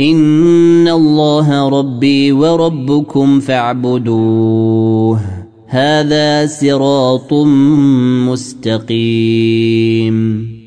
ان الله ربي وربكم فاعبدوه. هذا صراط مستقيم.